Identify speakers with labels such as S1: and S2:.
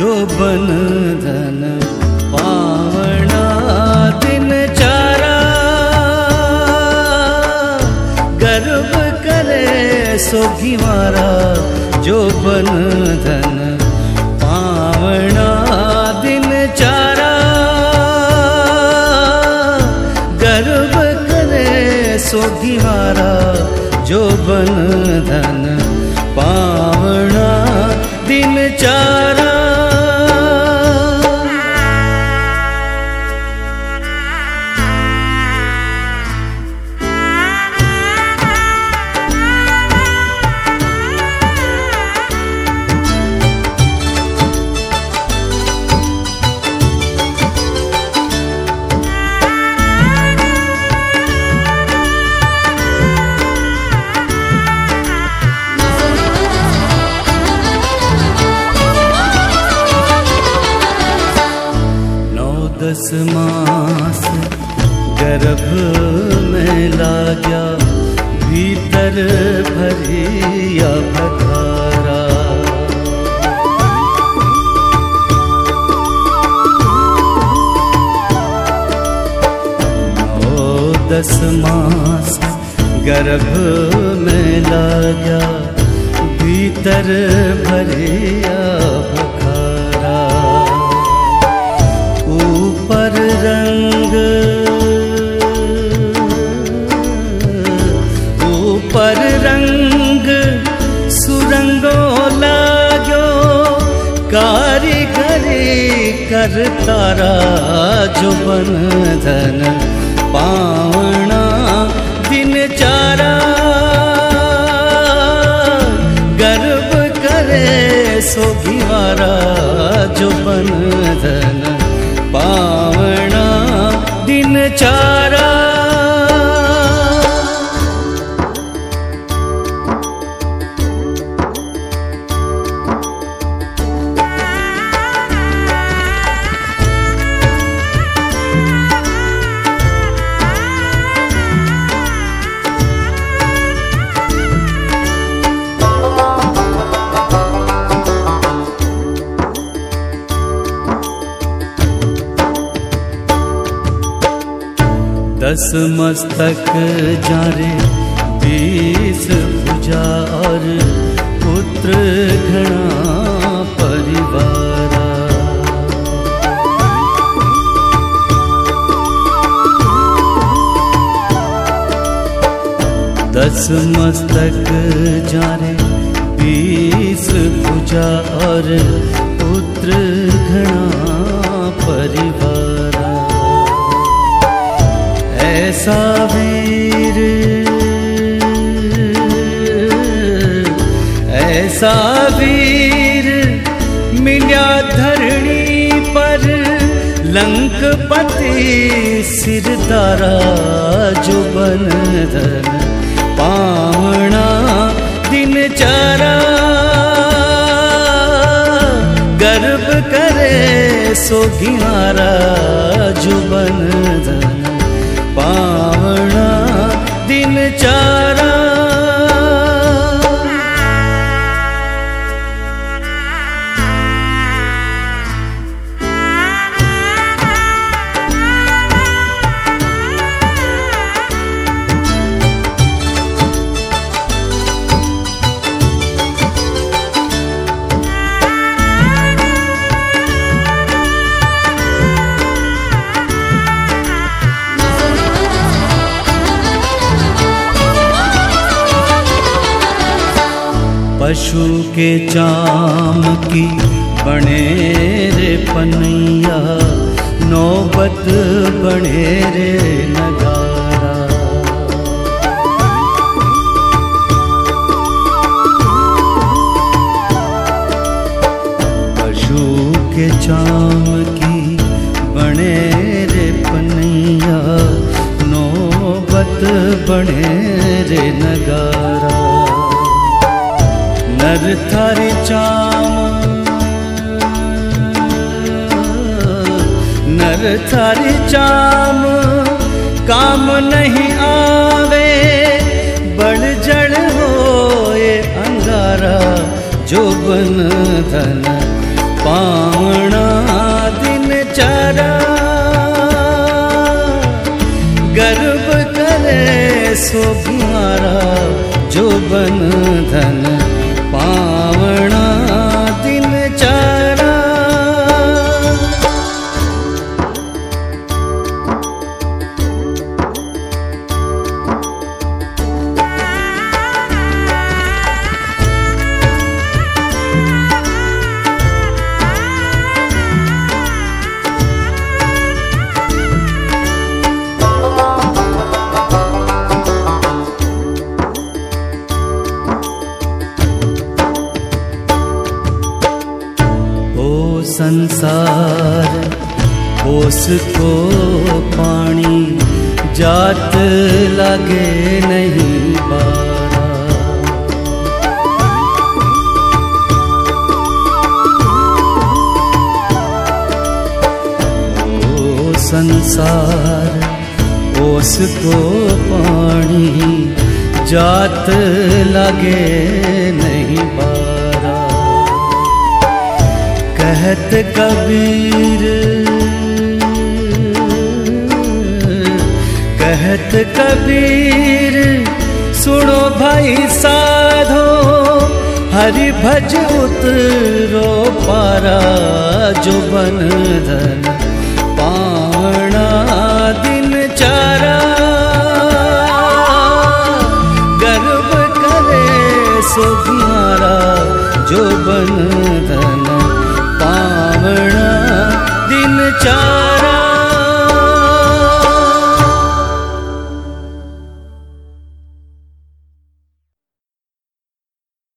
S1: बन धन पावना दिन चारा। गर्व करे सोगी मारा जो बन धन पावना दिन चारा। गर्व करे सोगी मारा जो बन धन पावना दिन चारा। दस मास गर्भ में लाग्या भीतर भरिया दस मास गर्भ में लाग्या भीतर भरिया कर तारा जुबन धन पावणा दिचारा गर्भग कर् सोपि जुबनन पाव दिचारा दस मस्तक जारे, बीस भुजा और पुत्र घना परिवारा। दस मस्तक जारे, बीस भुजा और पुत्र घना ऐसा वीर। ऐसा वीर मिल्या धरणी पर लंकपति सिरदारा जो बन धन। पावना दिन चारा। गर्व करे सोगियारा जो बन धन। पावना दिन चारा पशु के चाम की बने रे पनैया, नौबत बने रे नगारा। पशु के चाम की बने रे पनैया, नौबत बने रे नगारा। नर थारी चाम नर थारी चाम काम नहीं आवे, बड़ जड़ हो ये अंगारा। जो बन धन पावना दिन चारा। गर्भ करे सो जो बन धन पावना संसार। ओस को पानी जात लगे नहीं बारा ओ संसार ओस को पानी जात लगे कहत कबीर। कहत कबीर, सुनो भाई साधो, हरि भज उतरो पारा जो बन धन पावना दिन चारा। गर्व करे सो तुम्हारा जो बन धन वावण